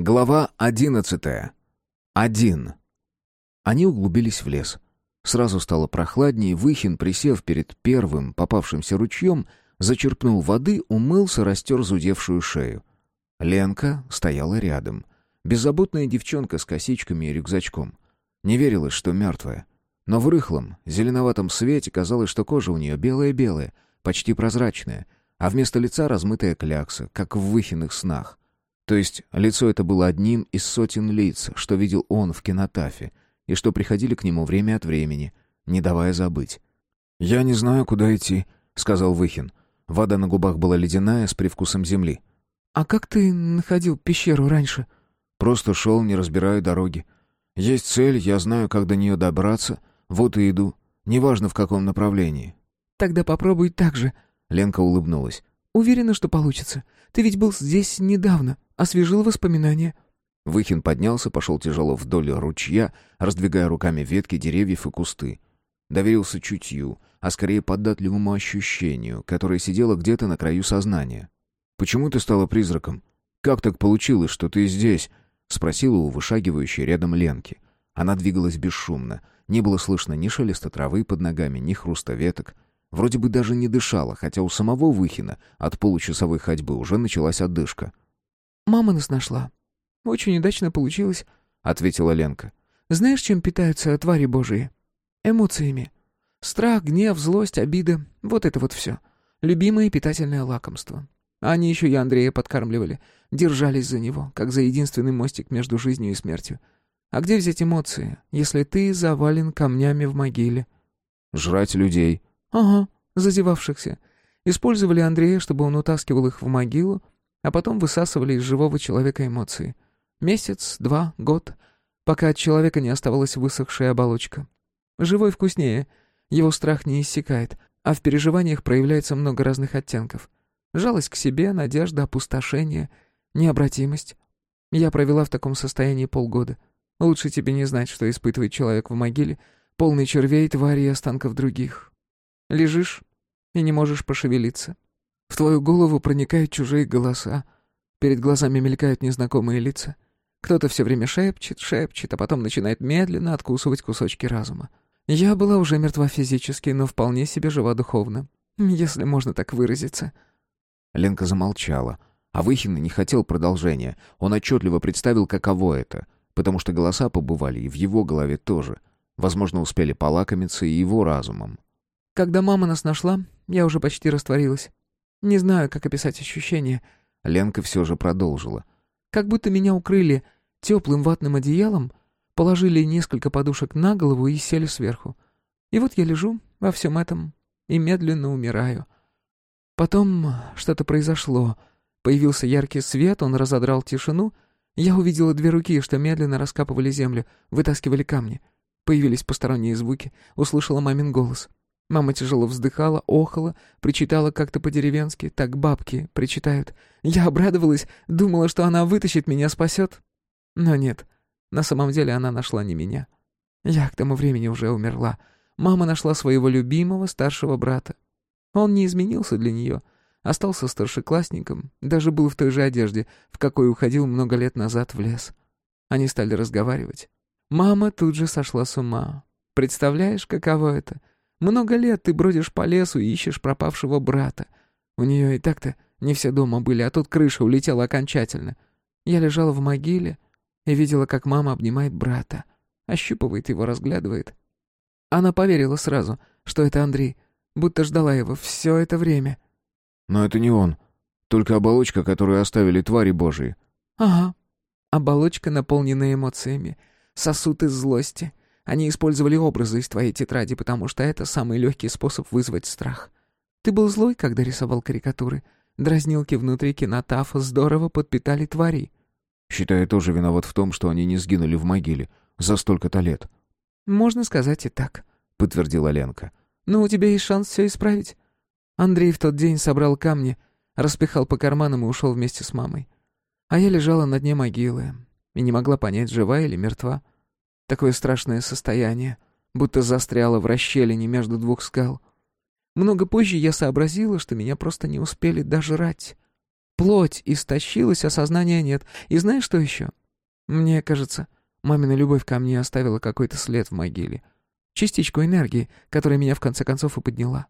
Глава одиннадцатая. Один. Они углубились в лес. Сразу стало прохладнее, Выхин, присев перед первым попавшимся ручьем, зачерпнул воды, умылся, растер зудевшую шею. Ленка стояла рядом. Беззаботная девчонка с косичками и рюкзачком. Не верилось, что мертвая. Но в рыхлом, зеленоватом свете казалось, что кожа у нее белая-белая, почти прозрачная, а вместо лица размытая клякса, как в Выхиных снах. То есть лицо это было одним из сотен лиц, что видел он в кинотафе, и что приходили к нему время от времени, не давая забыть. «Я не знаю, куда идти», — сказал Выхин. Вода на губах была ледяная, с привкусом земли. «А как ты находил пещеру раньше?» «Просто шел, не разбирая дороги. Есть цель, я знаю, как до нее добраться, вот и иду. Неважно, в каком направлении». «Тогда попробуй так же», — Ленка улыбнулась. «Уверена, что получится. Ты ведь был здесь недавно. Освежил воспоминания». Выхин поднялся, пошел тяжело вдоль ручья, раздвигая руками ветки деревьев и кусты. Доверился чутью, а скорее податливому ощущению, которое сидело где-то на краю сознания. «Почему ты стала призраком? Как так получилось, что ты здесь?» — спросила у вышагивающей рядом Ленки. Она двигалась бесшумно. Не было слышно ни шелеста травы под ногами, ни хруста веток. Вроде бы даже не дышала, хотя у самого Выхина от получасовой ходьбы уже началась отдышка. «Мама нас нашла. Очень удачно получилось», — ответила Ленка. «Знаешь, чем питаются твари божьи? Эмоциями. Страх, гнев, злость, обида — вот это вот все. Любимое питательное лакомство. Они еще и Андрея подкармливали, держались за него, как за единственный мостик между жизнью и смертью. А где взять эмоции, если ты завален камнями в могиле?» «Жрать людей». «Ага, зазевавшихся. Использовали Андрея, чтобы он утаскивал их в могилу, а потом высасывали из живого человека эмоции. Месяц, два, год, пока от человека не оставалась высохшая оболочка. Живой вкуснее, его страх не иссякает, а в переживаниях проявляется много разных оттенков. Жалость к себе, надежда, опустошение, необратимость. Я провела в таком состоянии полгода. Лучше тебе не знать, что испытывает человек в могиле, полный червей, тварей и останков других. Лежишь и не можешь пошевелиться. В твою голову проникают чужие голоса. Перед глазами мелькают незнакомые лица. Кто-то все время шепчет, шепчет, а потом начинает медленно откусывать кусочки разума. Я была уже мертва физически, но вполне себе жива духовно. Если можно так выразиться. Ленка замолчала. А Выхин не хотел продолжения. Он отчетливо представил, каково это. Потому что голоса побывали и в его голове тоже. Возможно, успели полакомиться и его разумом. Когда мама нас нашла, я уже почти растворилась. Не знаю, как описать ощущение. Ленка все же продолжила. Как будто меня укрыли теплым ватным одеялом, положили несколько подушек на голову и сели сверху. И вот я лежу во всем этом и медленно умираю. Потом что-то произошло. Появился яркий свет, он разодрал тишину. Я увидела две руки, что медленно раскапывали землю, вытаскивали камни. Появились посторонние звуки, услышала мамин голос. Мама тяжело вздыхала, охала, причитала как-то по-деревенски, так бабки причитают. Я обрадовалась, думала, что она вытащит меня, спасет. Но нет, на самом деле она нашла не меня. Я к тому времени уже умерла. Мама нашла своего любимого старшего брата. Он не изменился для нее, остался старшеклассником, даже был в той же одежде, в какой уходил много лет назад в лес. Они стали разговаривать. Мама тут же сошла с ума. Представляешь, каково это — много лет ты бродишь по лесу и ищешь пропавшего брата. У нее и так-то не все дома были, а тут крыша улетела окончательно. Я лежала в могиле и видела, как мама обнимает брата, ощупывает его, разглядывает. Она поверила сразу, что это Андрей, будто ждала его все это время. «Но это не он. Только оболочка, которую оставили твари божьи». «Ага. Оболочка, наполненная эмоциями. Сосуд из злости, они использовали образы из твоей тетради, потому что это самый легкий способ вызвать страх. Ты был злой, когда рисовал карикатуры. Дразнилки внутри кинотафа здорово подпитали твари. Считаю, тоже виноват в том, что они не сгинули в могиле за столько-то лет. Можно сказать и так, подтвердила Ленка. Но у тебя есть шанс все исправить. Андрей в тот день собрал камни, распихал по карманам и ушел вместе с мамой. А я лежала на дне могилы и не могла понять, жива или мертва. Такое страшное состояние, будто застряла в расщелине между двух скал. Много позже я сообразила, что меня просто не успели дожрать. Плоть истощилась, а сознания нет. И знаешь, что еще? Мне кажется, мамина любовь ко мне оставила какой-то след в могиле. Частичку энергии, которая меня в конце концов и подняла.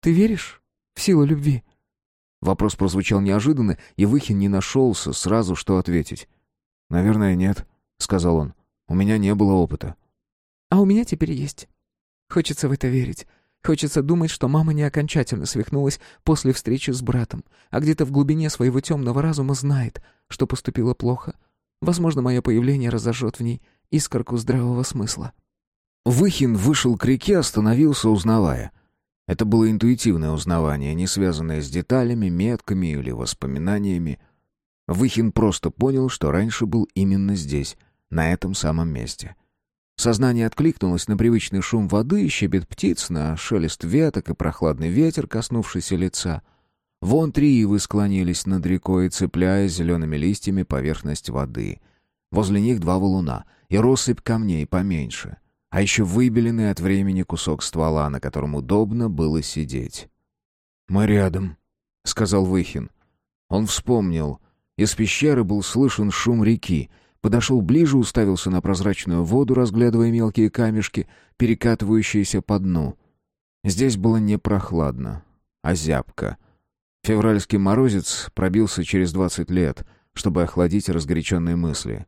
Ты веришь в силу любви?» Вопрос прозвучал неожиданно, и Выхин не нашелся сразу, что ответить. «Наверное, нет», — сказал он. «У меня не было опыта». «А у меня теперь есть. Хочется в это верить. Хочется думать, что мама не окончательно свихнулась после встречи с братом, а где-то в глубине своего темного разума знает, что поступило плохо. Возможно, мое появление разожжет в ней искорку здравого смысла». Выхин вышел к реке, остановился, узнавая. Это было интуитивное узнавание, не связанное с деталями, метками или воспоминаниями. Выхин просто понял, что раньше был именно здесь, на этом самом месте. Сознание откликнулось на привычный шум воды, щебет птиц, на шелест веток и прохладный ветер, коснувшийся лица. Вон три ивы склонились над рекой, цепляя зелеными листьями поверхность воды. Возле них два валуна и россыпь камней поменьше — а еще выбеленный от времени кусок ствола, на котором удобно было сидеть. «Мы рядом», — сказал Выхин. Он вспомнил. Из пещеры был слышен шум реки. Подошел ближе, уставился на прозрачную воду, разглядывая мелкие камешки, перекатывающиеся по дну. Здесь было не прохладно, а зябко. Февральский морозец пробился через двадцать лет, чтобы охладить разгоряченные мысли.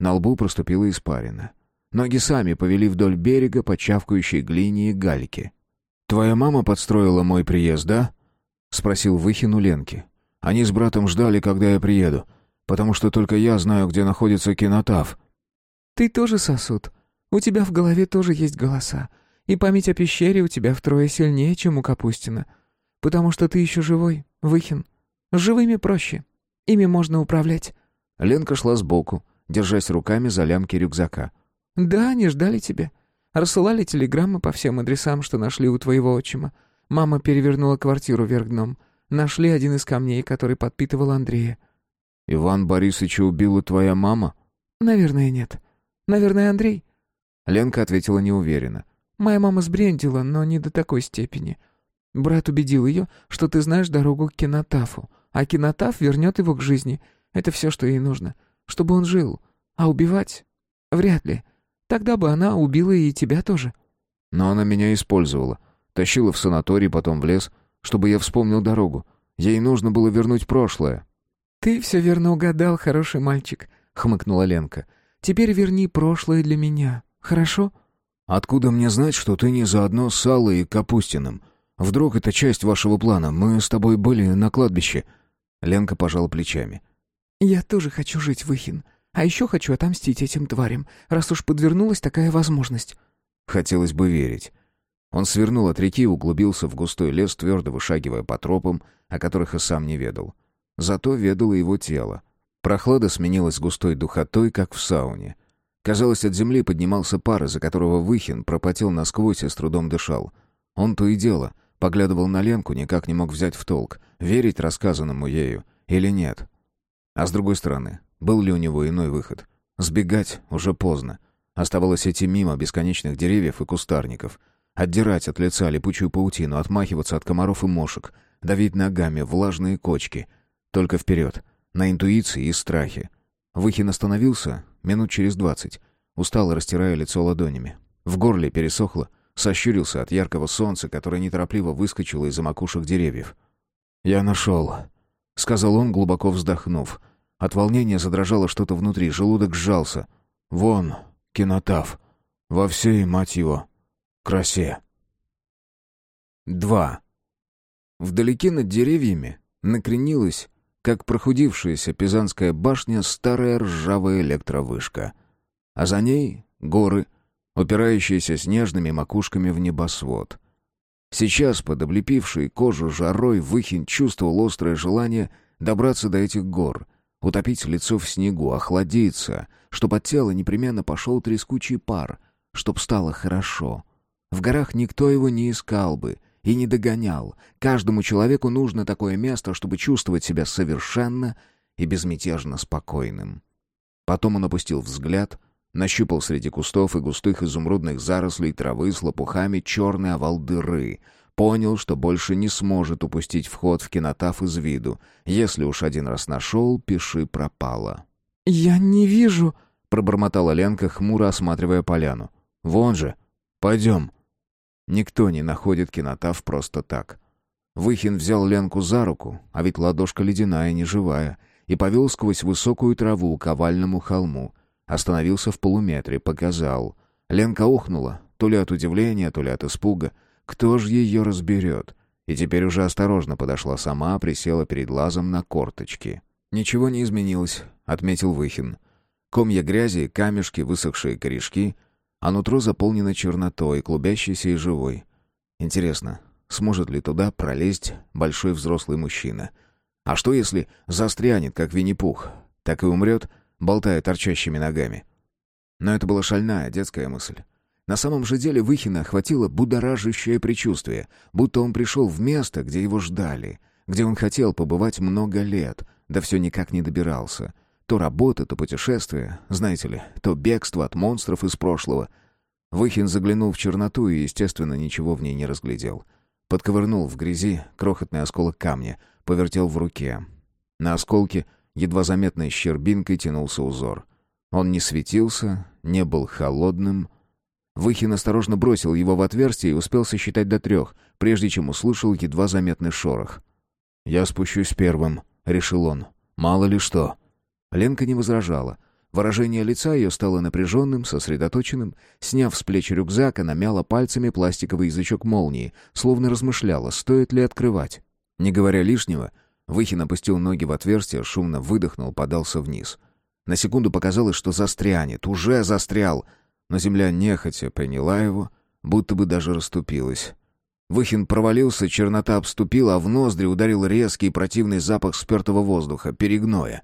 На лбу проступила испарина. Ноги сами повели вдоль берега по чавкающей глине и гальке. «Твоя мама подстроила мой приезд, да?» — спросил Выхин Ленки. «Они с братом ждали, когда я приеду, потому что только я знаю, где находится кинотав». «Ты тоже сосуд. У тебя в голове тоже есть голоса. И память о пещере у тебя втрое сильнее, чем у Капустина. Потому что ты еще живой, Выхин. С живыми проще. Ими можно управлять». Ленка шла сбоку, держась руками за лямки рюкзака. «Да, они ждали тебя. Рассылали телеграммы по всем адресам, что нашли у твоего отчима. Мама перевернула квартиру вверх дном. Нашли один из камней, который подпитывал Андрея». «Иван Борисовича убила твоя мама?» «Наверное, нет. Наверное, Андрей». Ленка ответила неуверенно. «Моя мама сбрендила, но не до такой степени. Брат убедил ее, что ты знаешь дорогу к кинотафу, а кинотаф вернет его к жизни. Это все, что ей нужно. Чтобы он жил. А убивать? Вряд ли. Тогда бы она убила и тебя тоже». «Но она меня использовала. Тащила в санаторий, потом в лес, чтобы я вспомнил дорогу. Ей нужно было вернуть прошлое». «Ты все верно угадал, хороший мальчик», — хмыкнула Ленка. «Теперь верни прошлое для меня, хорошо?» «Откуда мне знать, что ты не заодно с Аллой и Капустиным? Вдруг это часть вашего плана? Мы с тобой были на кладбище». Ленка пожала плечами. «Я тоже хочу жить, Выхин. А еще хочу отомстить этим тварям, раз уж подвернулась такая возможность». Хотелось бы верить. Он свернул от реки и углубился в густой лес, твердо вышагивая по тропам, о которых и сам не ведал. Зато ведало его тело. Прохлада сменилась густой духотой, как в сауне. Казалось, от земли поднимался пар, из-за которого Выхин пропотел насквозь и с трудом дышал. Он то и дело поглядывал на Ленку, никак не мог взять в толк, верить рассказанному ею или нет. А с другой стороны, был ли у него иной выход? Сбегать уже поздно. Оставалось идти мимо бесконечных деревьев и кустарников. Отдирать от лица липучую паутину, отмахиваться от комаров и мошек, давить ногами влажные кочки. Только вперед, на интуиции и страхе. Выхин остановился минут через двадцать, устало растирая лицо ладонями. В горле пересохло, сощурился от яркого солнца, которое неторопливо выскочило из-за макушек деревьев. «Я нашел», — сказал он, глубоко вздохнув — от волнения задрожало что-то внутри, желудок сжался. «Вон, кинотав. Во всей, мать его, красе». Два. Вдалеке над деревьями накренилась, как прохудившаяся пизанская башня, старая ржавая электровышка. А за ней горы, упирающиеся снежными макушками в небосвод. Сейчас, под облепившей кожу жарой, Выхин чувствовал острое желание добраться до этих гор, утопить лицо в снегу, охладиться, чтоб от тела непременно пошел трескучий пар, чтоб стало хорошо. В горах никто его не искал бы и не догонял. Каждому человеку нужно такое место, чтобы чувствовать себя совершенно и безмятежно спокойным. Потом он опустил взгляд, нащупал среди кустов и густых изумрудных зарослей травы с лопухами черный овал дыры, Понял, что больше не сможет упустить вход в кинотаф из виду. Если уж один раз нашел, пиши пропало. «Я не вижу...» — пробормотала Ленка, хмуро осматривая поляну. «Вон же. Пойдем». Никто не находит кинотаф просто так. Выхин взял Ленку за руку, а ведь ладошка ледяная, не живая, и повел сквозь высокую траву к овальному холму. Остановился в полуметре, показал. Ленка ухнула, то ли от удивления, то ли от испуга. Кто ж ее разберет? И теперь уже осторожно подошла сама, присела перед лазом на корточки. «Ничего не изменилось», — отметил Выхин. Комья грязи, камешки, высохшие корешки, а нутро заполнено чернотой, клубящейся и живой. Интересно, сможет ли туда пролезть большой взрослый мужчина? А что, если застрянет, как Винни-Пух, так и умрет, болтая торчащими ногами? Но это была шальная детская мысль. На самом же деле Выхина охватило будоражащее предчувствие, будто он пришел в место, где его ждали, где он хотел побывать много лет, да все никак не добирался. То работа, то путешествие, знаете ли, то бегство от монстров из прошлого. Выхин заглянул в черноту и, естественно, ничего в ней не разглядел. Подковырнул в грязи крохотный осколок камня, повертел в руке. На осколке едва заметной щербинкой тянулся узор. Он не светился, не был холодным, Выхин осторожно бросил его в отверстие и успел сосчитать до трех, прежде чем услышал едва заметный шорох. «Я спущусь первым», — решил он. «Мало ли что». Ленка не возражала. Выражение лица ее стало напряженным, сосредоточенным. Сняв с плеч рюкзак, она мяла пальцами пластиковый язычок молнии, словно размышляла, стоит ли открывать. Не говоря лишнего, Выхин опустил ноги в отверстие, шумно выдохнул, подался вниз. На секунду показалось, что застрянет, уже застрял — но земля нехотя приняла его, будто бы даже расступилась. Выхин провалился, чернота обступила, а в ноздри ударил резкий противный запах спертого воздуха, перегноя.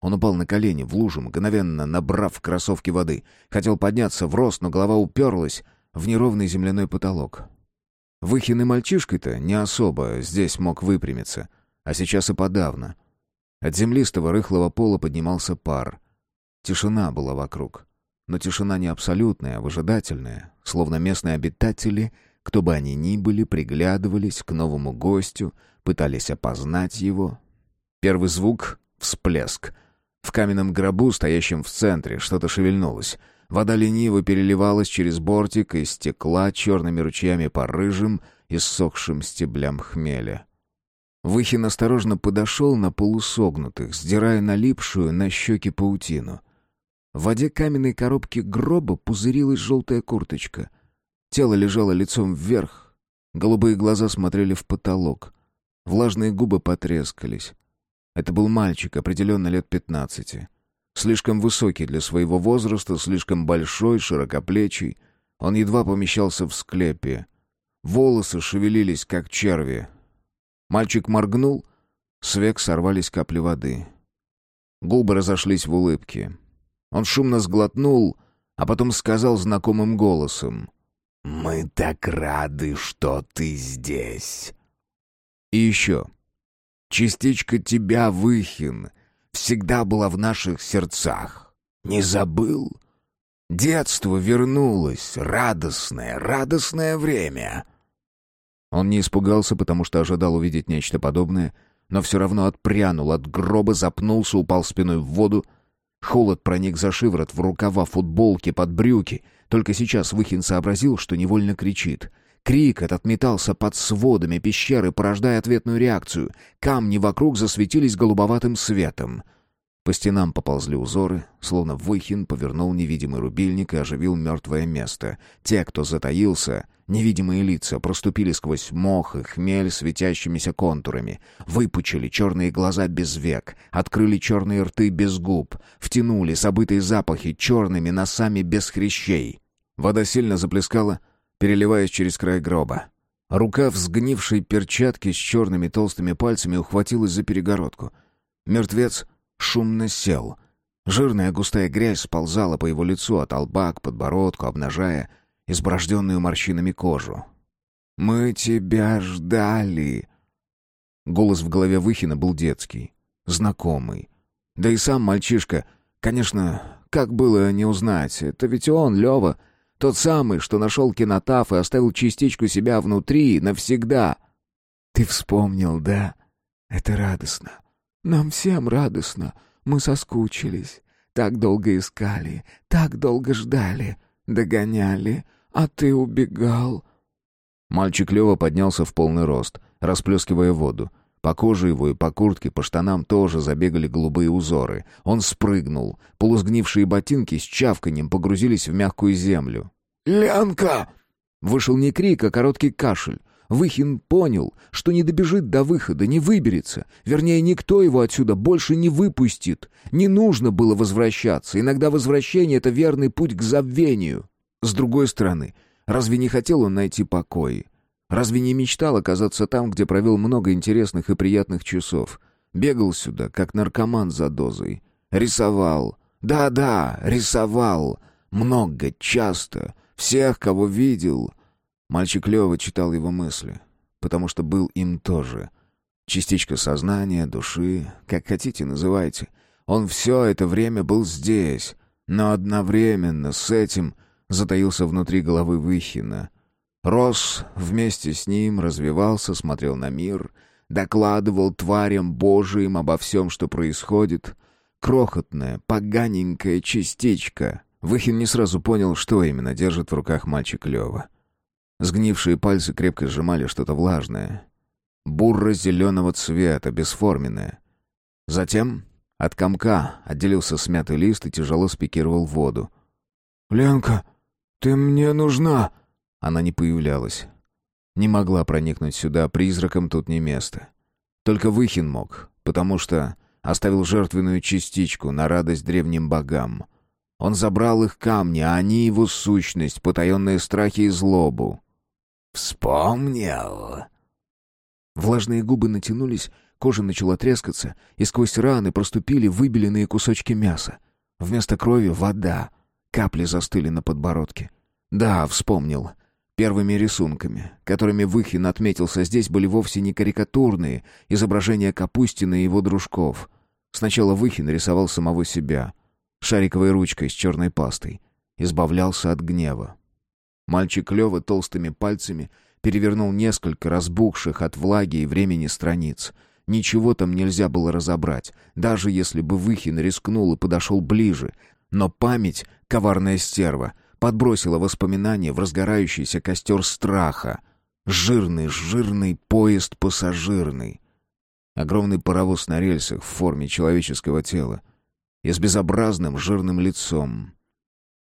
Он упал на колени, в лужу, мгновенно набрав в кроссовки воды. Хотел подняться в рост, но голова уперлась в неровный земляной потолок. Выхин и мальчишкой-то не особо здесь мог выпрямиться, а сейчас и подавно. От землистого рыхлого пола поднимался пар. Тишина была вокруг. Но тишина не абсолютная, а выжидательная, словно местные обитатели, кто бы они ни были, приглядывались к новому гостю, пытались опознать его. Первый звук — всплеск. В каменном гробу, стоящем в центре, что-то шевельнулось. Вода лениво переливалась через бортик и стекла черными ручьями по рыжим, и иссохшим стеблям хмеля. Выхин осторожно подошел на полусогнутых, сдирая налипшую на щеки паутину — в воде каменной коробки гроба пузырилась желтая курточка. Тело лежало лицом вверх. Голубые глаза смотрели в потолок. Влажные губы потрескались. Это был мальчик, определенно лет пятнадцати. Слишком высокий для своего возраста, слишком большой, широкоплечий. Он едва помещался в склепе. Волосы шевелились, как черви. Мальчик моргнул, с век сорвались капли воды. Губы разошлись в улыбке. Он шумно сглотнул, а потом сказал знакомым голосом. «Мы так рады, что ты здесь». И еще. «Частичка тебя, Выхин, всегда была в наших сердцах. Не забыл?» Детство вернулось, радостное, радостное время. Он не испугался, потому что ожидал увидеть нечто подобное, но все равно отпрянул от гроба, запнулся, упал спиной в воду, Холод проник за шиворот в рукава футболки под брюки. Только сейчас Выхин сообразил, что невольно кричит. Крик этот метался под сводами пещеры, порождая ответную реакцию. Камни вокруг засветились голубоватым светом. По стенам поползли узоры, словно Выхин повернул невидимый рубильник и оживил мертвое место. Те, кто затаился, Невидимые лица проступили сквозь мох и хмель светящимися контурами, выпучили черные глаза без век, открыли черные рты без губ, втянули забытые запахи черными носами без хрящей. Вода сильно заплескала, переливаясь через край гроба. Рука в сгнившей перчатке с черными толстыми пальцами ухватилась за перегородку. Мертвец шумно сел. Жирная густая грязь сползала по его лицу от лба к подбородку, обнажая изборожденную морщинами кожу. «Мы тебя ждали!» Голос в голове Выхина был детский, знакомый. Да и сам мальчишка, конечно, как было не узнать, это ведь он, Лева, Тот самый, что нашел кинотаф и оставил частичку себя внутри навсегда. Ты вспомнил, да? Это радостно. Нам всем радостно. Мы соскучились. Так долго искали, так долго ждали, догоняли, а ты убегал. Мальчик Лева поднялся в полный рост, расплескивая воду. По коже его и по куртке, по штанам тоже забегали голубые узоры. Он спрыгнул. Полузгнившие ботинки с чавканьем погрузились в мягкую землю. «Лянка!» Вышел не крик, а короткий кашель. Выхин понял, что не добежит до выхода, не выберется. Вернее, никто его отсюда больше не выпустит. Не нужно было возвращаться. Иногда возвращение — это верный путь к забвению. С другой стороны, разве не хотел он найти покой? Разве не мечтал оказаться там, где провел много интересных и приятных часов? Бегал сюда, как наркоман за дозой. Рисовал. Да-да, рисовал. Много, часто. Всех, кого видел. Мальчик Лёва читал его мысли, потому что был им тоже. Частичка сознания, души, как хотите называйте. Он все это время был здесь, но одновременно с этим затаился внутри головы Выхина — Рос вместе с ним развивался, смотрел на мир, докладывал тварям Божиим обо всем, что происходит. Крохотная, поганенькая частичка. Выхин не сразу понял, что именно держит в руках мальчик Лева. Сгнившие пальцы крепко сжимали что-то влажное. Бурро-зеленого цвета, бесформенное. Затем от комка отделился смятый лист и тяжело спикировал в воду. «Ленка, ты мне нужна!» Она не появлялась. Не могла проникнуть сюда, призраком тут не место. Только Выхин мог, потому что оставил жертвенную частичку на радость древним богам. Он забрал их камни, а они его сущность, потаенные страхи и злобу. «Вспомнил!» Влажные губы натянулись, кожа начала трескаться, и сквозь раны проступили выбеленные кусочки мяса. Вместо крови — вода. Капли застыли на подбородке. Да, вспомнил. Первыми рисунками, которыми Выхин отметился здесь, были вовсе не карикатурные изображения Капустина и его дружков. Сначала Выхин рисовал самого себя, шариковой ручкой с черной пастой. Избавлялся от гнева. Мальчик Лёва толстыми пальцами перевернул несколько разбухших от влаги и времени страниц. Ничего там нельзя было разобрать, даже если бы Выхин рискнул и подошел ближе. Но память, коварная стерва — подбросила воспоминания в разгорающийся костер страха. Жирный, жирный поезд пассажирный. Огромный паровоз на рельсах в форме человеческого тела. И с безобразным жирным лицом.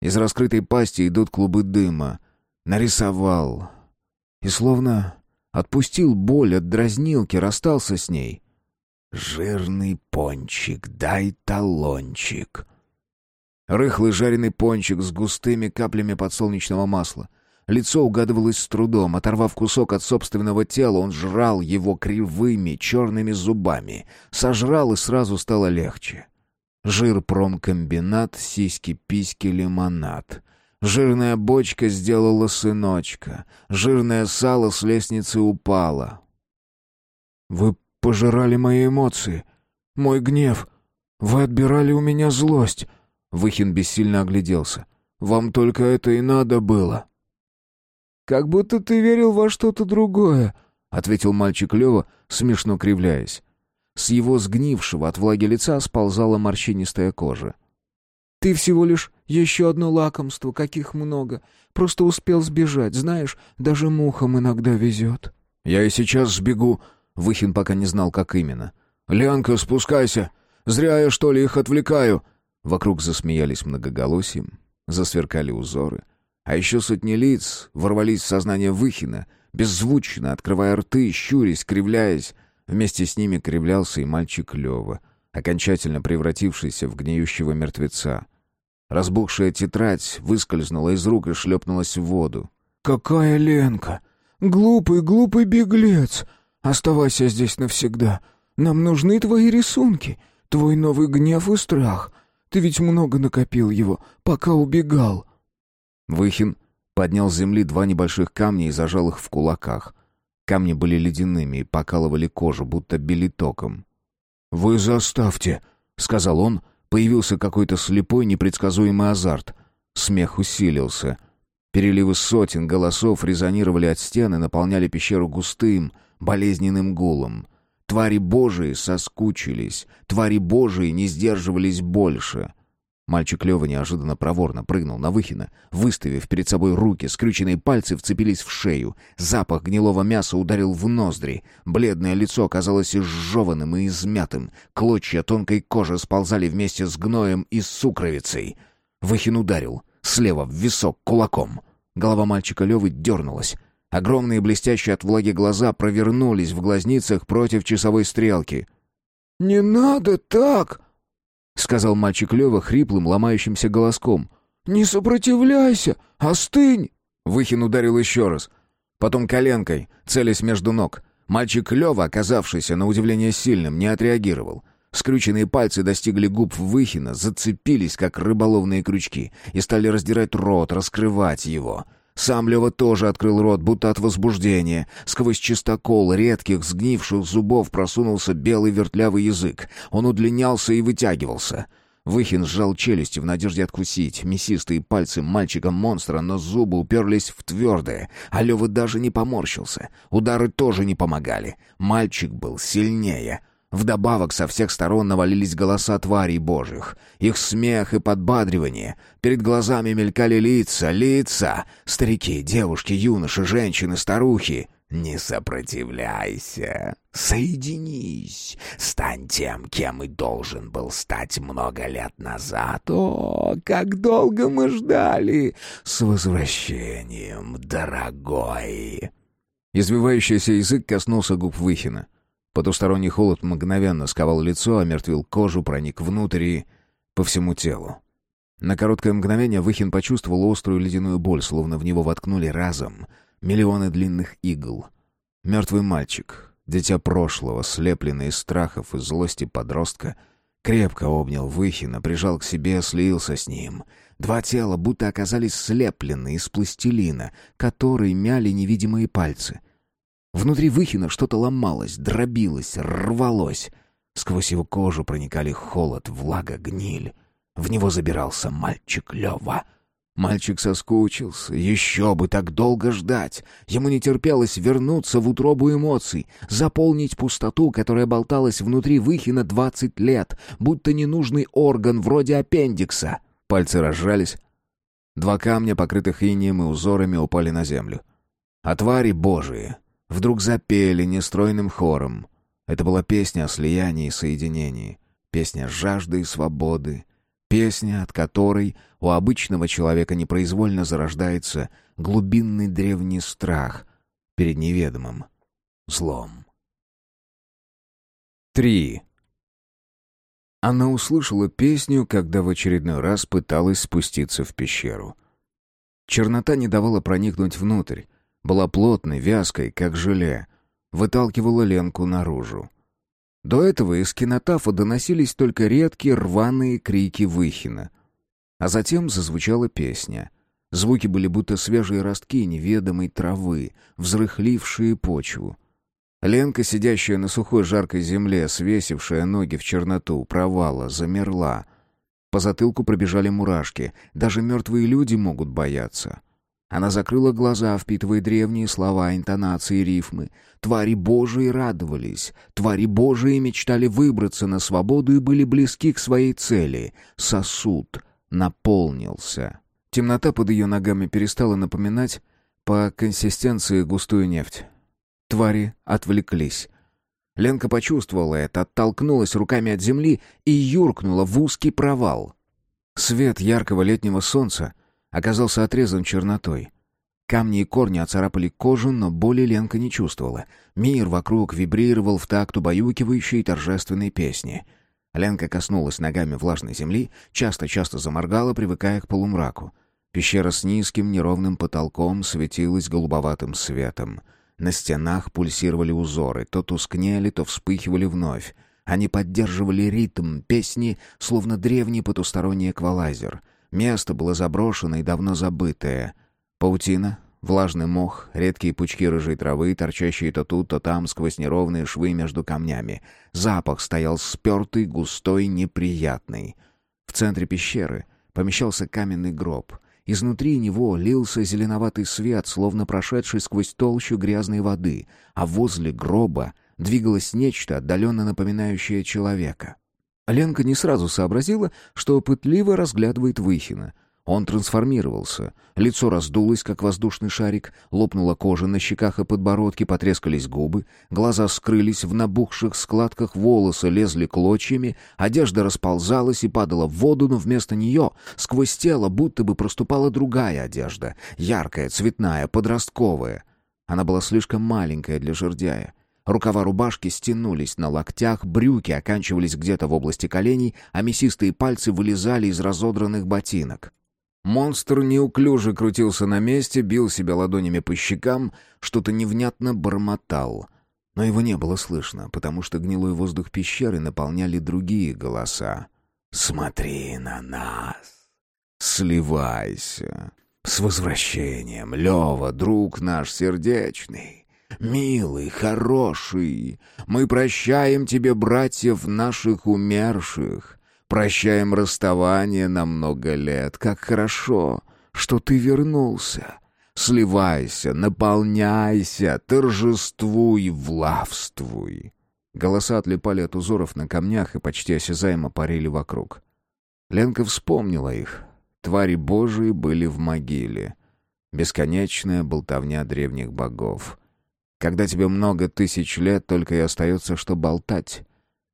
Из раскрытой пасти идут клубы дыма. Нарисовал. И словно отпустил боль от дразнилки, расстался с ней. «Жирный пончик, дай талончик», Рыхлый жареный пончик с густыми каплями подсолнечного масла. Лицо угадывалось с трудом. Оторвав кусок от собственного тела, он жрал его кривыми черными зубами. Сожрал, и сразу стало легче. Жир промкомбинат, сиськи-письки, лимонад. Жирная бочка сделала сыночка. Жирное сало с лестницы упало. «Вы пожирали мои эмоции, мой гнев. Вы отбирали у меня злость». Выхин бессильно огляделся. «Вам только это и надо было». «Как будто ты верил во что-то другое», — ответил мальчик Лева, смешно кривляясь. С его сгнившего от влаги лица сползала морщинистая кожа. «Ты всего лишь еще одно лакомство, каких много. Просто успел сбежать, знаешь, даже мухам иногда везет». «Я и сейчас сбегу», — Выхин пока не знал, как именно. «Лянка, спускайся! Зря я, что ли, их отвлекаю!» Вокруг засмеялись многоголосием, засверкали узоры. А еще сотни лиц ворвались в сознание Выхина, беззвучно, открывая рты, щурясь, кривляясь. Вместе с ними кривлялся и мальчик Лева, окончательно превратившийся в гниющего мертвеца. Разбухшая тетрадь выскользнула из рук и шлепнулась в воду. «Какая Ленка! Глупый, глупый беглец! Оставайся здесь навсегда. Нам нужны твои рисунки, твой новый гнев и страх. Ты ведь много накопил его, пока убегал». Выхин поднял с земли два небольших камня и зажал их в кулаках. Камни были ледяными и покалывали кожу, будто били током. «Вы заставьте», — сказал он. Появился какой-то слепой, непредсказуемый азарт. Смех усилился. Переливы сотен голосов резонировали от стены, наполняли пещеру густым, болезненным гулом. Твари Божии соскучились, твари Божии не сдерживались больше. Мальчик Лёва неожиданно проворно прыгнул на Выхина, выставив перед собой руки, скрюченные пальцы вцепились в шею. Запах гнилого мяса ударил в ноздри. Бледное лицо оказалось изжеванным и измятым. Клочья тонкой кожи сползали вместе с гноем и сукровицей. Выхин ударил. Слева в висок кулаком. Голова мальчика Лёвы дернулась. Огромные блестящие от влаги глаза провернулись в глазницах против часовой стрелки. «Не надо так!» — сказал мальчик Лева хриплым, ломающимся голоском. «Не сопротивляйся! Остынь!» Выхин ударил еще раз. Потом коленкой, целясь между ног. Мальчик Лева, оказавшийся на удивление сильным, не отреагировал. Скрюченные пальцы достигли губ Выхина, зацепились, как рыболовные крючки, и стали раздирать рот, раскрывать его — сам Лева тоже открыл рот, будто от возбуждения. Сквозь чистокол редких сгнивших зубов просунулся белый вертлявый язык. Он удлинялся и вытягивался. Выхин сжал челюсти в надежде откусить мясистые пальцы мальчика-монстра, но зубы уперлись в твердое, а Лева даже не поморщился. Удары тоже не помогали. Мальчик был сильнее. Вдобавок со всех сторон навалились голоса тварей божьих. Их смех и подбадривание. Перед глазами мелькали лица, лица. Старики, девушки, юноши, женщины, старухи. «Не сопротивляйся. Соединись. Стань тем, кем и должен был стать много лет назад. О, как долго мы ждали! С возвращением, дорогой!» Извивающийся язык коснулся губ Выхина. Потусторонний холод мгновенно сковал лицо, омертвил кожу, проник внутрь и по всему телу. На короткое мгновение Выхин почувствовал острую ледяную боль, словно в него воткнули разом миллионы длинных игл. Мертвый мальчик, дитя прошлого, слепленный из страхов и злости подростка, крепко обнял Выхина, прижал к себе, слился с ним. Два тела будто оказались слеплены из пластилина, который мяли невидимые пальцы — Внутри Выхина что-то ломалось, дробилось, рвалось. Сквозь его кожу проникали холод, влага, гниль. В него забирался мальчик Лева. Мальчик соскучился. Еще бы так долго ждать. Ему не терпелось вернуться в утробу эмоций, заполнить пустоту, которая болталась внутри Выхина двадцать лет, будто ненужный орган вроде аппендикса. Пальцы разжались. Два камня, покрытых инеем и узорами, упали на землю. А твари божии вдруг запели нестройным хором. Это была песня о слиянии и соединении, песня жажды и свободы, песня, от которой у обычного человека непроизвольно зарождается глубинный древний страх перед неведомым злом. Три. Она услышала песню, когда в очередной раз пыталась спуститься в пещеру. Чернота не давала проникнуть внутрь, была плотной, вязкой, как желе, выталкивала Ленку наружу. До этого из кинотафа доносились только редкие рваные крики Выхина. А затем зазвучала песня. Звуки были будто свежие ростки неведомой травы, взрыхлившие почву. Ленка, сидящая на сухой жаркой земле, свесившая ноги в черноту провала, замерла. По затылку пробежали мурашки. Даже мертвые люди могут бояться. Она закрыла глаза, впитывая древние слова, интонации, рифмы. Твари Божии радовались. Твари Божии мечтали выбраться на свободу и были близки к своей цели. Сосуд наполнился. Темнота под ее ногами перестала напоминать по консистенции густую нефть. Твари отвлеклись. Ленка почувствовала это, оттолкнулась руками от земли и юркнула в узкий провал. Свет яркого летнего солнца оказался отрезан чернотой. Камни и корни оцарапали кожу, но боли Ленка не чувствовала. Мир вокруг вибрировал в такт убаюкивающей торжественной песни. Ленка коснулась ногами влажной земли, часто-часто заморгала, привыкая к полумраку. Пещера с низким неровным потолком светилась голубоватым светом. На стенах пульсировали узоры, то тускнели, то вспыхивали вновь. Они поддерживали ритм песни, словно древний потусторонний эквалайзер — Место было заброшено и давно забытое. Паутина, влажный мох, редкие пучки рыжей травы, торчащие то тут, то там сквозь неровные швы между камнями. Запах стоял спертый, густой, неприятный. В центре пещеры помещался каменный гроб. Изнутри него лился зеленоватый свет, словно прошедший сквозь толщу грязной воды, а возле гроба двигалось нечто, отдаленно напоминающее человека. Ленка не сразу сообразила, что пытливо разглядывает Выхина — он трансформировался. Лицо раздулось, как воздушный шарик, лопнула кожа на щеках и подбородке, потрескались губы, глаза скрылись в набухших складках, волосы лезли клочьями, одежда расползалась и падала в воду, но вместо нее сквозь тело будто бы проступала другая одежда, яркая, цветная, подростковая. Она была слишком маленькая для жердяя. Рукава рубашки стянулись на локтях, брюки оканчивались где-то в области коленей, а мясистые пальцы вылезали из разодранных ботинок. Монстр неуклюже крутился на месте, бил себя ладонями по щекам, что-то невнятно бормотал. Но его не было слышно, потому что гнилой воздух пещеры наполняли другие голоса. «Смотри на нас! Сливайся! С возвращением, Лева, друг наш сердечный!» «Милый, хороший, мы прощаем тебе братьев наших умерших, Прощаем расставание на много лет. Как хорошо, что ты вернулся. Сливайся, наполняйся, торжествуй, влавствуй. Голоса отлипали от узоров на камнях и почти осязаемо парили вокруг. Ленка вспомнила их. Твари Божии были в могиле. Бесконечная болтовня древних богов. Когда тебе много тысяч лет, только и остается, что болтать.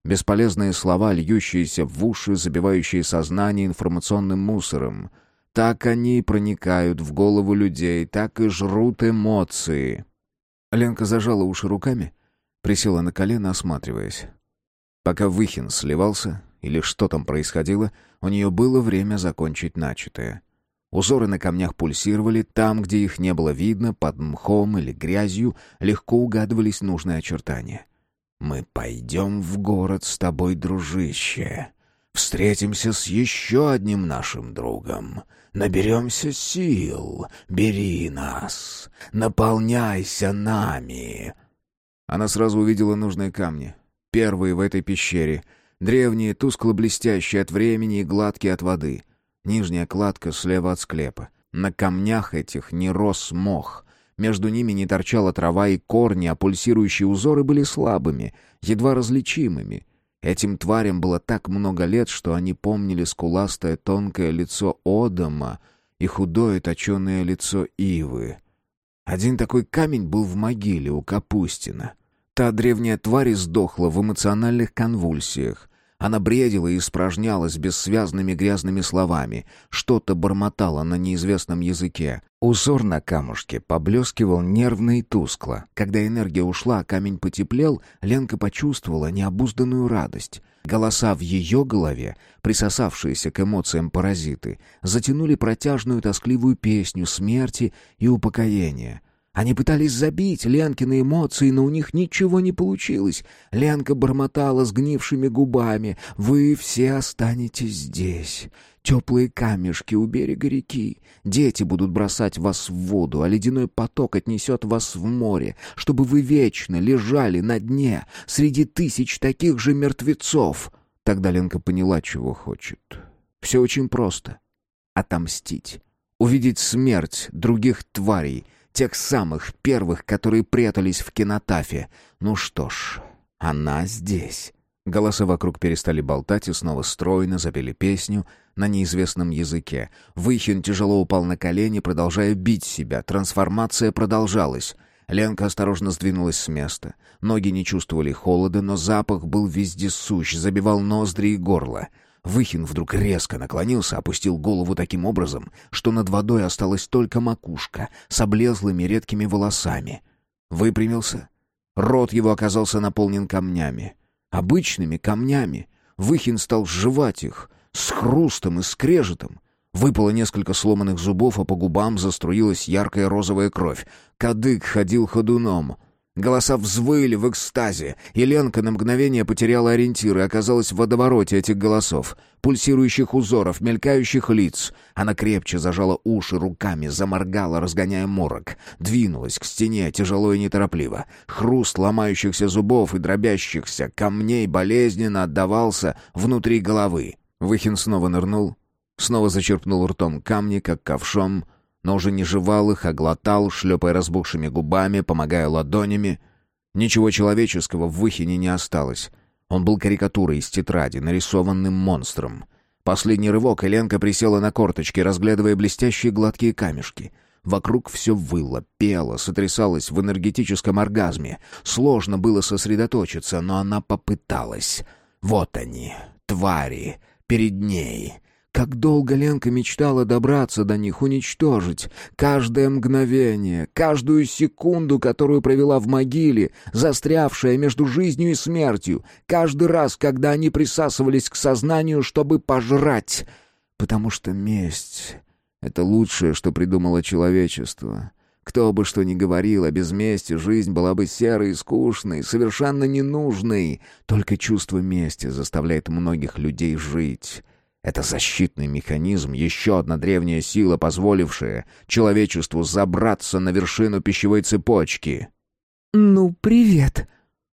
Бесполезные слова, льющиеся в уши, забивающие сознание информационным мусором. Так они проникают в голову людей, так и жрут эмоции. Ленка зажала уши руками, присела на колено, осматриваясь. Пока Выхин сливался, или что там происходило, у нее было время закончить начатое. Узоры на камнях пульсировали, там, где их не было видно, под мхом или грязью, легко угадывались нужные очертания. Мы пойдем в город с тобой, дружище. Встретимся с еще одним нашим другом. Наберемся сил. Бери нас. Наполняйся нами. Она сразу увидела нужные камни. Первые в этой пещере. Древние, тускло-блестящие от времени и гладкие от воды. Нижняя кладка слева от склепа. На камнях этих не рос мох. Между ними не торчала трава и корни, а пульсирующие узоры были слабыми, едва различимыми. Этим тварям было так много лет, что они помнили скуластое тонкое лицо Одама и худое точеное лицо Ивы. Один такой камень был в могиле у Капустина. Та древняя тварь сдохла в эмоциональных конвульсиях. Она бредила и испражнялась бессвязными грязными словами, что-то бормотала на неизвестном языке. Узор на камушке поблескивал нервно и тускло. Когда энергия ушла, камень потеплел, Ленка почувствовала необузданную радость. Голоса в ее голове, присосавшиеся к эмоциям паразиты, затянули протяжную тоскливую песню смерти и упокоения — они пытались забить Ленкины эмоции, но у них ничего не получилось. Ленка бормотала сгнившими губами. «Вы все останетесь здесь. Теплые камешки у берега реки. Дети будут бросать вас в воду, а ледяной поток отнесет вас в море, чтобы вы вечно лежали на дне среди тысяч таких же мертвецов». Тогда Ленка поняла, чего хочет. Все очень просто. Отомстить. Увидеть смерть других тварей — Тех самых первых, которые прятались в кинотафе. Ну что ж, она здесь. Голоса вокруг перестали болтать и снова стройно запели песню на неизвестном языке. Выхин тяжело упал на колени, продолжая бить себя. Трансформация продолжалась. Ленка осторожно сдвинулась с места. Ноги не чувствовали холода, но запах был вездесущ, забивал ноздри и горло. Выхин вдруг резко наклонился, опустил голову таким образом, что над водой осталась только макушка с облезлыми редкими волосами. Выпрямился. Рот его оказался наполнен камнями. Обычными камнями. Выхин стал сживать их с хрустом и скрежетом. Выпало несколько сломанных зубов, а по губам заструилась яркая розовая кровь. Кадык ходил ходуном. Голоса взвыли в экстазе, и Ленка на мгновение потеряла ориентир и оказалась в водовороте этих голосов, пульсирующих узоров, мелькающих лиц. Она крепче зажала уши руками, заморгала, разгоняя морок. Двинулась к стене тяжело и неторопливо. Хруст ломающихся зубов и дробящихся камней болезненно отдавался внутри головы. Выхин снова нырнул, Снова зачерпнул ртом камни, как ковшом, но уже не жевал их, а глотал, шлепая разбухшими губами, помогая ладонями. Ничего человеческого в выхине не осталось. Он был карикатурой из тетради, нарисованным монстром. Последний рывок, и Ленка присела на корточки, разглядывая блестящие гладкие камешки. Вокруг все выло, пело, сотрясалось в энергетическом оргазме. Сложно было сосредоточиться, но она попыталась. Вот они, твари, перед ней. Как долго Ленка мечтала добраться до них, уничтожить. Каждое мгновение, каждую секунду, которую провела в могиле, застрявшая между жизнью и смертью. Каждый раз, когда они присасывались к сознанию, чтобы пожрать. Потому что месть — это лучшее, что придумало человечество. Кто бы что ни говорил, а без мести жизнь была бы серой скучной, совершенно ненужной. Только чувство мести заставляет многих людей жить. Это защитный механизм, еще одна древняя сила, позволившая человечеству забраться на вершину пищевой цепочки. «Ну, привет!»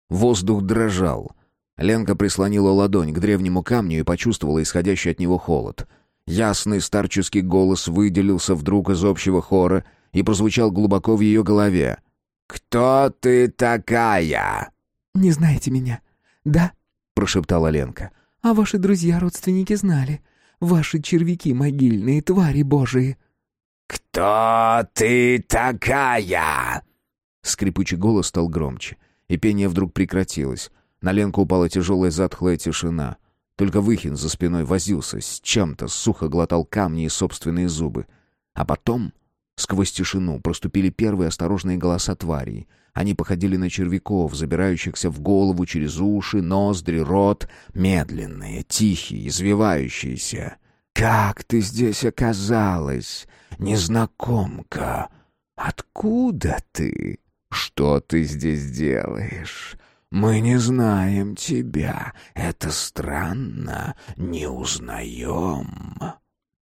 Воздух дрожал. Ленка прислонила ладонь к древнему камню и почувствовала исходящий от него холод. Ясный старческий голос выделился вдруг из общего хора и прозвучал глубоко в ее голове. «Кто ты такая?» «Не знаете меня?» «Да?» — прошептала Ленка. А ваши друзья-родственники знали. Ваши червяки могильные, твари божии». «Кто ты такая?» Скрипучий голос стал громче, и пение вдруг прекратилось. На Ленку упала тяжелая затхлая тишина. Только Выхин за спиной возился, с чем-то сухо глотал камни и собственные зубы. А потом сквозь тишину проступили первые осторожные голоса тварей — они походили на червяков, забирающихся в голову через уши, ноздри, рот, медленные, тихие, извивающиеся. «Как ты здесь оказалась, незнакомка? Откуда ты? Что ты здесь делаешь? Мы не знаем тебя. Это странно, не узнаем».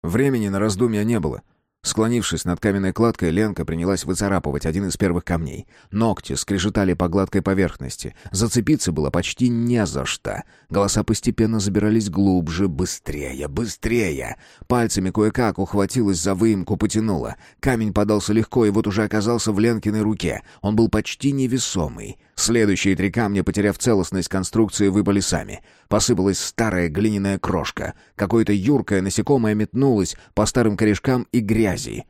Времени на раздумья не было. Склонившись над каменной кладкой, Ленка принялась выцарапывать один из первых камней. Ногти скрежетали по гладкой поверхности. Зацепиться было почти не за что. Голоса постепенно забирались глубже, быстрее, быстрее. Пальцами кое-как ухватилась за выемку, потянула. Камень подался легко и вот уже оказался в Ленкиной руке. Он был почти невесомый. Следующие три камня, потеряв целостность конструкции, выпали сами. Посыпалась старая глиняная крошка. Какое-то юркое насекомое метнулось по старым корешкам и грязи.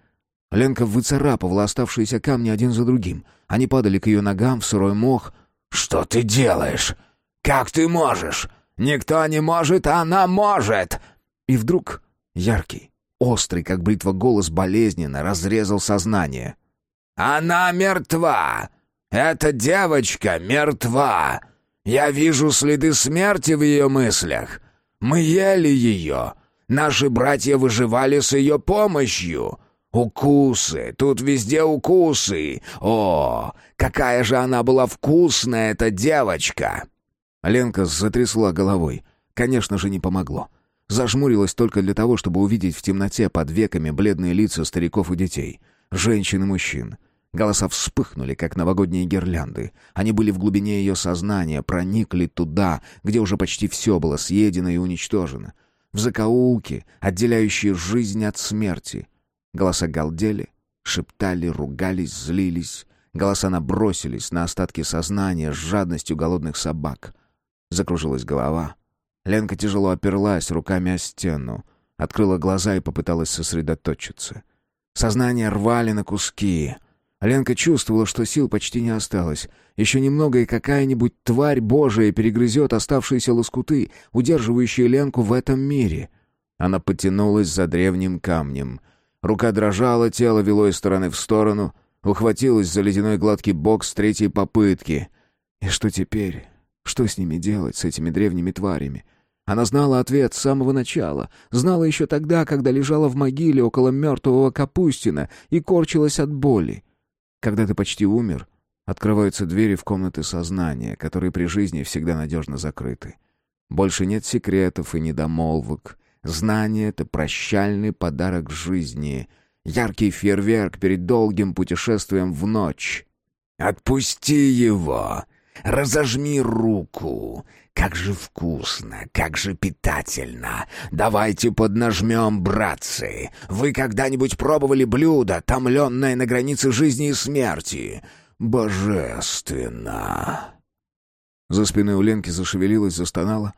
Ленка выцарапывала оставшиеся камни один за другим. Они падали к ее ногам в сырой мох. «Что ты делаешь? Как ты можешь? Никто не может, а она может!» И вдруг яркий, острый, как бритва голос болезненно разрезал сознание. «Она мертва! Эта девочка мертва. Я вижу следы смерти в ее мыслях. Мы ели ее. Наши братья выживали с ее помощью. Укусы, тут везде укусы. О, какая же она была вкусная, эта девочка!» Ленка затрясла головой. Конечно же, не помогло. Зажмурилась только для того, чтобы увидеть в темноте под веками бледные лица стариков и детей, женщин и мужчин. Голоса вспыхнули, как новогодние гирлянды. Они были в глубине ее сознания, проникли туда, где уже почти все было съедено и уничтожено. В закоулке, отделяющие жизнь от смерти. Голоса галдели, шептали, ругались, злились. Голоса набросились на остатки сознания с жадностью голодных собак. Закружилась голова. Ленка тяжело оперлась руками о стену, открыла глаза и попыталась сосредоточиться. Сознание рвали на куски — Ленка чувствовала, что сил почти не осталось. Еще немного, и какая-нибудь тварь божия перегрызет оставшиеся лоскуты, удерживающие Ленку в этом мире. Она потянулась за древним камнем. Рука дрожала, тело вело из стороны в сторону, ухватилась за ледяной гладкий бок с третьей попытки. И что теперь? Что с ними делать, с этими древними тварями? Она знала ответ с самого начала, знала еще тогда, когда лежала в могиле около мертвого Капустина и корчилась от боли. Когда ты почти умер, открываются двери в комнаты сознания, которые при жизни всегда надежно закрыты. Больше нет секретов и недомолвок. Знание — это прощальный подарок жизни, яркий фейерверк перед долгим путешествием в ночь. «Отпусти его! Разожми руку! Как же вкусно, как же питательно! Давайте поднажмем, братцы! Вы когда-нибудь пробовали блюдо, томленное на границе жизни и смерти? Божественно!» За спиной у Ленки зашевелилась, застонала.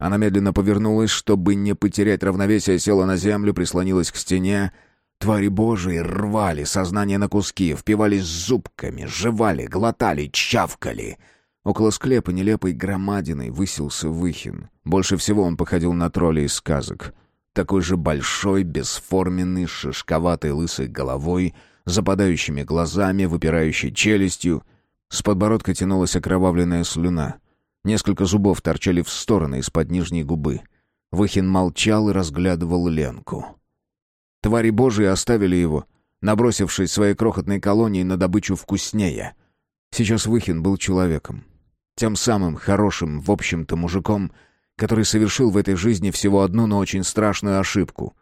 Она медленно повернулась, чтобы не потерять равновесие, села на землю, прислонилась к стене. Твари божьи рвали сознание на куски, впивались зубками, жевали, глотали, чавкали. Около склепа нелепой громадиной высился Выхин. Больше всего он походил на тролля из сказок. Такой же большой, бесформенный, шишковатой лысой головой, западающими глазами, выпирающей челюстью. С подбородка тянулась окровавленная слюна. Несколько зубов торчали в стороны из-под нижней губы. Выхин молчал и разглядывал Ленку. Твари божьи оставили его, набросившись своей крохотной колонией на добычу вкуснее. Сейчас Выхин был человеком. Тем самым хорошим, в общем-то, мужиком, который совершил в этой жизни всего одну, но очень страшную ошибку.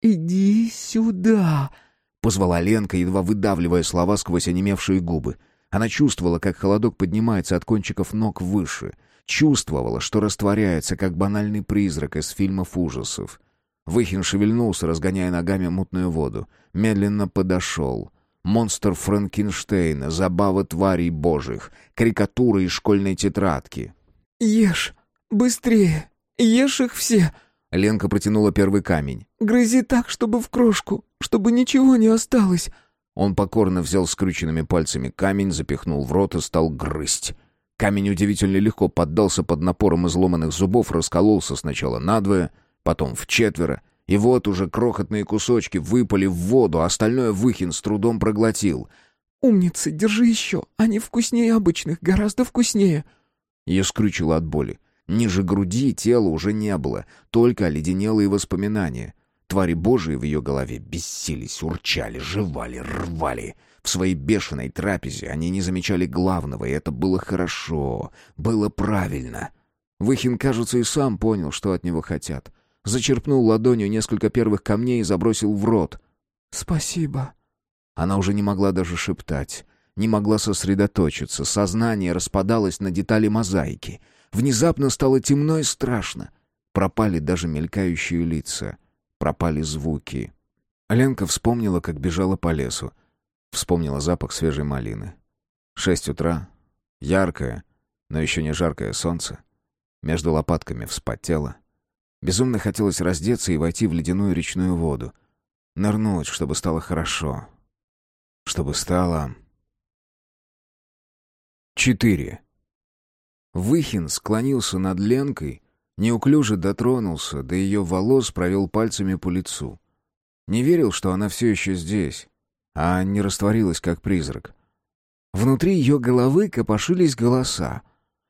«Иди сюда!» — позвала Ленка, едва выдавливая слова сквозь онемевшие губы. Она чувствовала, как холодок поднимается от кончиков ног выше. Чувствовала, что растворяется, как банальный призрак из фильмов ужасов. Выхин шевельнулся, разгоняя ногами мутную воду. Медленно подошел. Монстр Франкенштейна, забава тварей божьих, карикатура из школьной тетрадки. «Ешь! Быстрее! Ешь их все!» Ленка протянула первый камень. «Грызи так, чтобы в крошку, чтобы ничего не осталось!» Он покорно взял скрюченными пальцами камень, запихнул в рот и стал грызть. Камень удивительно легко поддался под напором изломанных зубов, раскололся сначала надвое, потом в четверо, и вот уже крохотные кусочки выпали в воду, а остальное Выхин с трудом проглотил. «Умница, держи еще, они вкуснее обычных, гораздо вкуснее!» Я скрючила от боли. Ниже груди тела уже не было, только оледенелые воспоминания. Твари божьи в ее голове бессились, урчали, жевали, рвали. В своей бешеной трапезе они не замечали главного, и это было хорошо, было правильно. Выхин, кажется, и сам понял, что от него хотят — зачерпнул ладонью несколько первых камней и забросил в рот. «Спасибо». Она уже не могла даже шептать, не могла сосредоточиться, сознание распадалось на детали мозаики. Внезапно стало темно и страшно. Пропали даже мелькающие лица, пропали звуки. Ленка вспомнила, как бежала по лесу. Вспомнила запах свежей малины. Шесть утра, яркое, но еще не жаркое солнце. Между лопатками вспотело. Безумно хотелось раздеться и войти в ледяную речную воду. Нырнуть, чтобы стало хорошо. Чтобы стало... Четыре. Выхин склонился над Ленкой, неуклюже дотронулся до ее волос, провел пальцами по лицу. Не верил, что она все еще здесь, а не растворилась, как призрак. Внутри ее головы копошились голоса.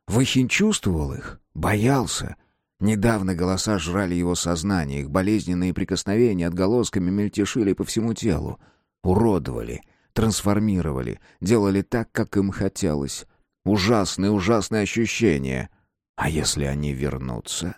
Выхин чувствовал их, боялся, Недавно голоса жрали его сознание, их болезненные прикосновения отголосками мельтешили по всему телу. Уродовали, трансформировали, делали так, как им хотелось. Ужасные, ужасные ощущения. А если они вернутся?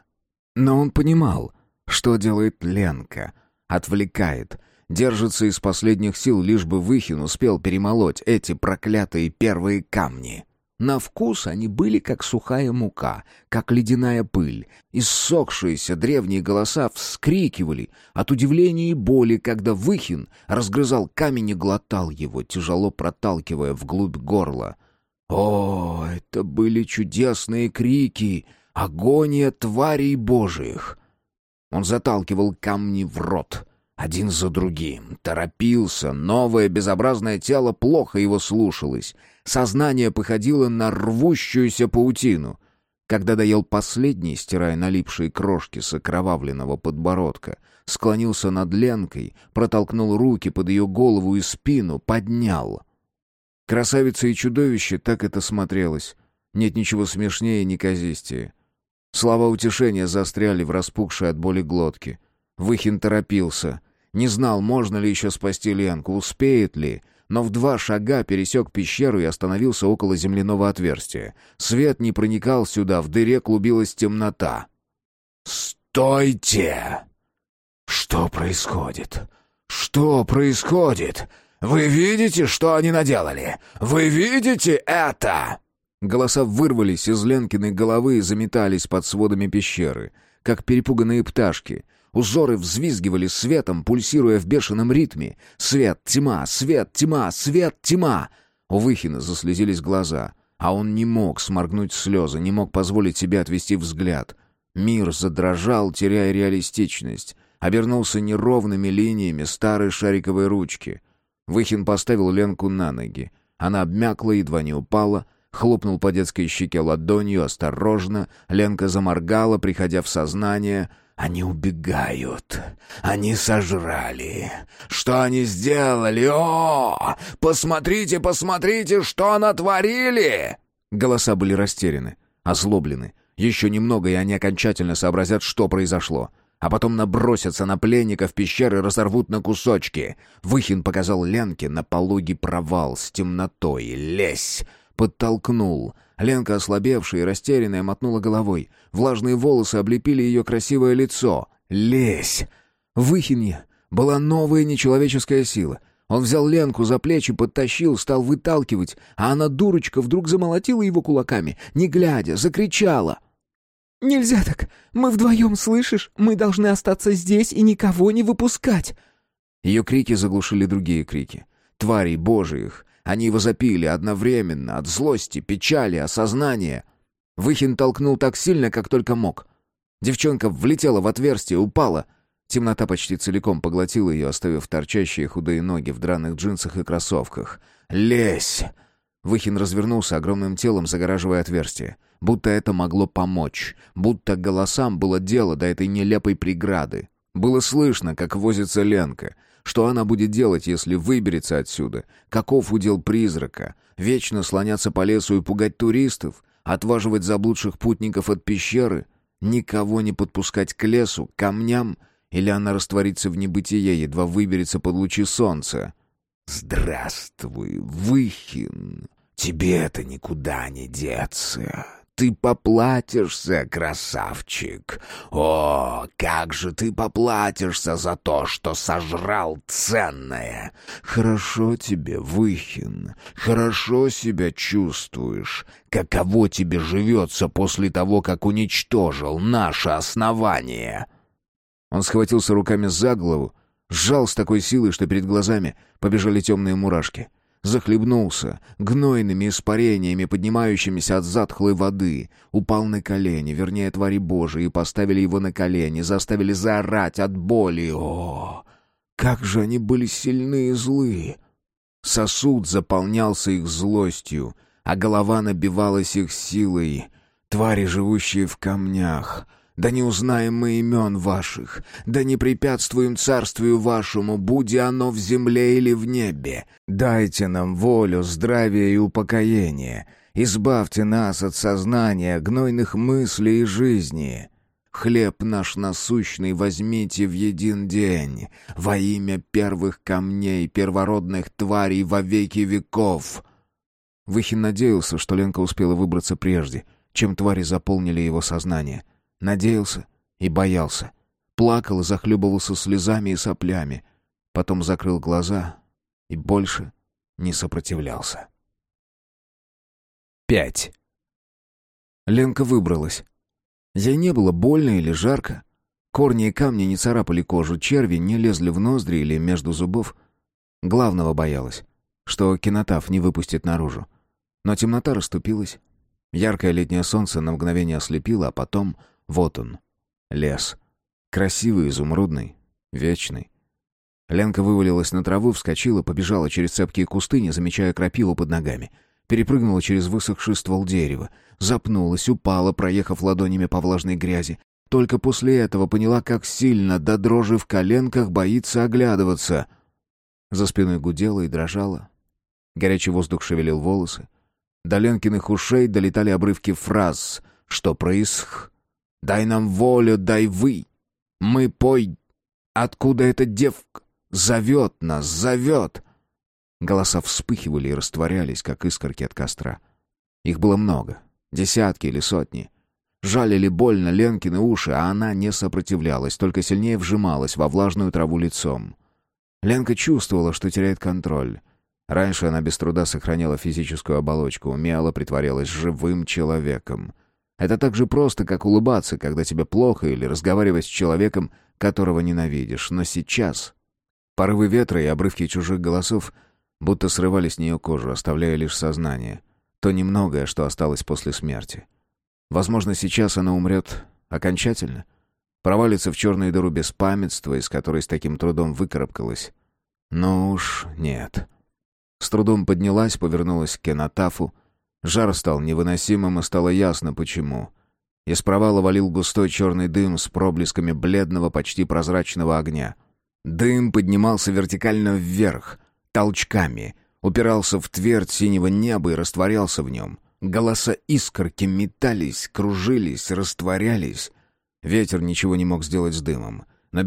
Но он понимал, что делает Ленка. Отвлекает, держится из последних сил, лишь бы Выхин успел перемолоть эти проклятые первые камни. На вкус они были как сухая мука, как ледяная пыль. Иссохшиеся древние голоса вскрикивали от удивления и боли, когда Выхин разгрызал камень и глотал его, тяжело проталкивая вглубь горла. О, это были чудесные крики, агония тварей божьих! Он заталкивал камни в рот — один за другим. Торопился, новое безобразное тело плохо его слушалось. Сознание походило на рвущуюся паутину. Когда доел последний, стирая налипшие крошки с окровавленного подбородка, склонился над Ленкой, протолкнул руки под ее голову и спину, поднял. Красавица и чудовище так это смотрелось. Нет ничего смешнее и неказистее. Слова утешения застряли в распухшей от боли глотке. Выхин торопился. Не знал, можно ли еще спасти Ленку, успеет ли, но в два шага пересек пещеру и остановился около земляного отверстия. Свет не проникал сюда, в дыре клубилась темнота. «Стойте! Что происходит? Что происходит? Вы видите, что они наделали? Вы видите это?» Голоса вырвались из Ленкиной головы и заметались под сводами пещеры, как перепуганные пташки. Узоры взвизгивали светом, пульсируя в бешеном ритме. Свет, тьма, свет, тьма, свет, тьма. У Выхина заслезились глаза, а он не мог сморгнуть слезы, не мог позволить себе отвести взгляд. Мир задрожал, теряя реалистичность. Обернулся неровными линиями старой шариковой ручки. Выхин поставил Ленку на ноги. Она обмякла, едва не упала, хлопнул по детской щеке ладонью, осторожно. Ленка заморгала, приходя в сознание — они убегают. Они сожрали. Что они сделали? О! Посмотрите, посмотрите, что натворили!» Голоса были растеряны, озлоблены. Еще немного, и они окончательно сообразят, что произошло. А потом набросятся на пленников пещеры и разорвут на кусочки. Выхин показал Ленке на пологий провал с темнотой. «Лезь!» Подтолкнул. Ленка, ослабевшая и растерянная, мотнула головой. Влажные волосы облепили ее красивое лицо. «Лезь!» В была новая нечеловеческая сила. Он взял Ленку за плечи, подтащил, стал выталкивать, а она, дурочка, вдруг замолотила его кулаками, не глядя, закричала. «Нельзя так! Мы вдвоем, слышишь? Мы должны остаться здесь и никого не выпускать!» Ее крики заглушили другие крики. Тварей божьих, они возопили одновременно, от злости, печали, осознания. Выхин толкнул так сильно, как только мог. Девчонка влетела в отверстие, упала. Темнота почти целиком поглотила ее, оставив торчащие худые ноги в драных джинсах и кроссовках. «Лезь!» Выхин развернулся огромным телом, загораживая отверстие. Будто это могло помочь. Будто голосам было дело до этой нелепой преграды. Было слышно, как возится Ленка. Что она будет делать, если выберется отсюда? Каков удел призрака? Вечно слоняться по лесу и пугать туристов? Отваживать заблудших путников от пещеры? Никого не подпускать к лесу, к камням? Или она растворится в небытие, едва выберется под лучи солнца? «Здравствуй, Выхин! Тебе это никуда не деться!» Ты поплатишься, красавчик. О, как же ты поплатишься за то, что сожрал ценное. Хорошо тебе, Выхин, хорошо себя чувствуешь. Каково тебе живется после того, как уничтожил наше основание?» Он схватился руками за голову, сжал с такой силой, что перед глазами побежали темные мурашки — захлебнулся гнойными испарениями, поднимающимися от затхлой воды, упал на колени, вернее, твари Божии, поставили его на колени, заставили заорать от боли. О, как же они были сильны и злы! Сосуд заполнялся их злостью, а голова набивалась их силой. Твари, живущие в камнях — да не узнаем мы имен ваших, да не препятствуем царствию вашему, будь оно в земле или в небе. Дайте нам волю, здравие и упокоение. Избавьте нас от сознания, гнойных мыслей и жизни. Хлеб наш насущный возьмите в един день, во имя первых камней, первородных тварей во веки веков». Выхин надеялся, что Ленка успела выбраться прежде, чем твари заполнили его сознание — Надеялся и боялся. Плакал и захлебывался слезами и соплями. Потом закрыл глаза и больше не сопротивлялся. Пять. Ленка выбралась. Ей не было больно или жарко. Корни и камни не царапали кожу, черви не лезли в ноздри или между зубов. Главного боялась, что кинотав не выпустит наружу. Но темнота расступилась. Яркое летнее солнце на мгновение ослепило, а потом вот он, лес. Красивый, изумрудный, вечный. Ленка вывалилась на траву, вскочила, побежала через цепкие кусты, не замечая крапиву под ногами. Перепрыгнула через высохший ствол дерева. Запнулась, упала, проехав ладонями по влажной грязи. Только после этого поняла, как сильно до дрожи в коленках боится оглядываться. За спиной гудела и дрожала. Горячий воздух шевелил волосы. До Ленкиных ушей долетали обрывки фраз «Что происх?» Дай нам волю, дай вы. Мы пой... Откуда эта девка? Зовет нас, зовет. Голоса вспыхивали и растворялись, как искорки от костра. Их было много, десятки или сотни. Жалили больно Ленкины уши, а она не сопротивлялась, только сильнее вжималась во влажную траву лицом. Ленка чувствовала, что теряет контроль. Раньше она без труда сохраняла физическую оболочку, умело притворялась живым человеком. Это так же просто, как улыбаться, когда тебе плохо, или разговаривать с человеком, которого ненавидишь. Но сейчас... Порывы ветра и обрывки чужих голосов будто срывали с нее кожу, оставляя лишь сознание. То немногое, что осталось после смерти. Возможно, сейчас она умрет окончательно. Провалится в черную дыру беспамятства, из которой с таким трудом выкарабкалась. Но уж нет. С трудом поднялась, повернулась к кинотафу. Жар стал невыносимым, и стало ясно, почему. Из провала валил густой черный дым с проблесками бледного, почти прозрачного огня. Дым поднимался вертикально вверх, толчками, упирался в твердь синего неба и растворялся в нем. Голоса искорки метались, кружились, растворялись. Ветер ничего не мог сделать с дымом, но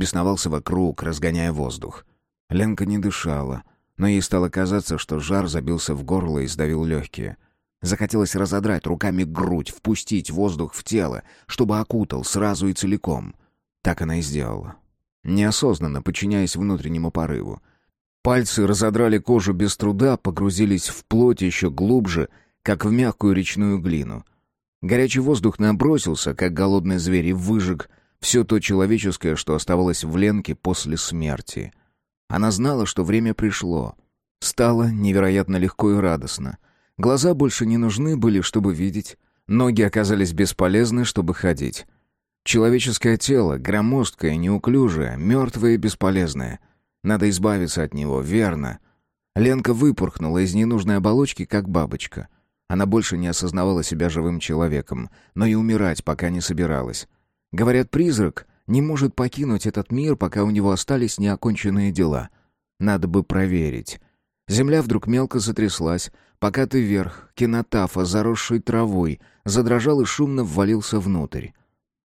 вокруг, разгоняя воздух. Ленка не дышала, но ей стало казаться, что жар забился в горло и сдавил легкие. Захотелось разодрать руками грудь, впустить воздух в тело, чтобы окутал сразу и целиком. Так она и сделала. Неосознанно, подчиняясь внутреннему порыву. Пальцы разодрали кожу без труда, погрузились в плоть еще глубже, как в мягкую речную глину. Горячий воздух набросился, как голодный зверь, и выжег все то человеческое, что оставалось в Ленке после смерти. Она знала, что время пришло. Стало невероятно легко и радостно. Глаза больше не нужны были, чтобы видеть. Ноги оказались бесполезны, чтобы ходить. Человеческое тело, громоздкое, неуклюжее, мертвое и бесполезное. Надо избавиться от него, верно. Ленка выпорхнула из ненужной оболочки, как бабочка. Она больше не осознавала себя живым человеком, но и умирать пока не собиралась. Говорят, призрак не может покинуть этот мир, пока у него остались неоконченные дела. Надо бы проверить. Земля вдруг мелко затряслась, пока ты вверх, кинотафа, заросший травой, задрожал и шумно ввалился внутрь.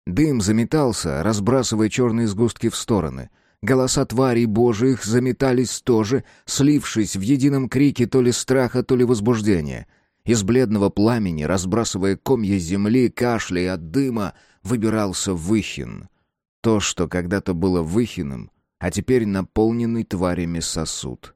Дым заметался, разбрасывая черные сгустки в стороны. Голоса тварей божьих заметались тоже, слившись в едином крике то ли страха, то ли возбуждения. Из бледного пламени, разбрасывая комья земли, кашляя от дыма, выбирался Выхин. То, что когда-то было Выхиным, а теперь наполненный тварями сосуд.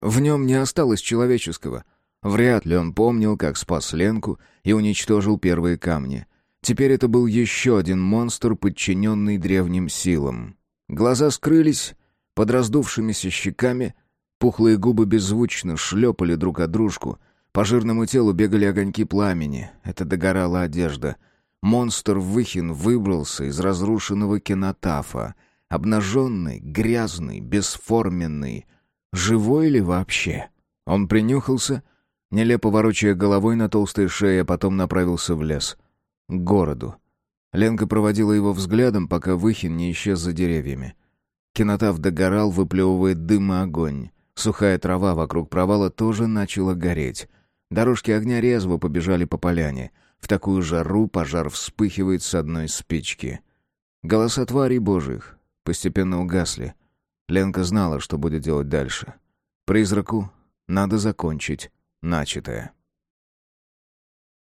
В нем не осталось человеческого. Вряд ли он помнил, как спас Ленку и уничтожил первые камни — Теперь это был еще один монстр, подчиненный древним силам. Глаза скрылись под раздувшимися щеками, пухлые губы беззвучно шлепали друг о дружку, по жирному телу бегали огоньки пламени, это догорала одежда. Монстр Выхин выбрался из разрушенного кинотафа, обнаженный, грязный, бесформенный. Живой ли вообще? Он принюхался, нелепо ворочая головой на толстой шее, а потом направился в лес — к городу. Ленка проводила его взглядом, пока Выхин не исчез за деревьями. Кинотав догорал, выплевывая дым и огонь. Сухая трава вокруг провала тоже начала гореть. Дорожки огня резво побежали по поляне. В такую жару пожар вспыхивает с одной спички. Голоса тварей божьих постепенно угасли. Ленка знала, что будет делать дальше. Призраку надо закончить начатое.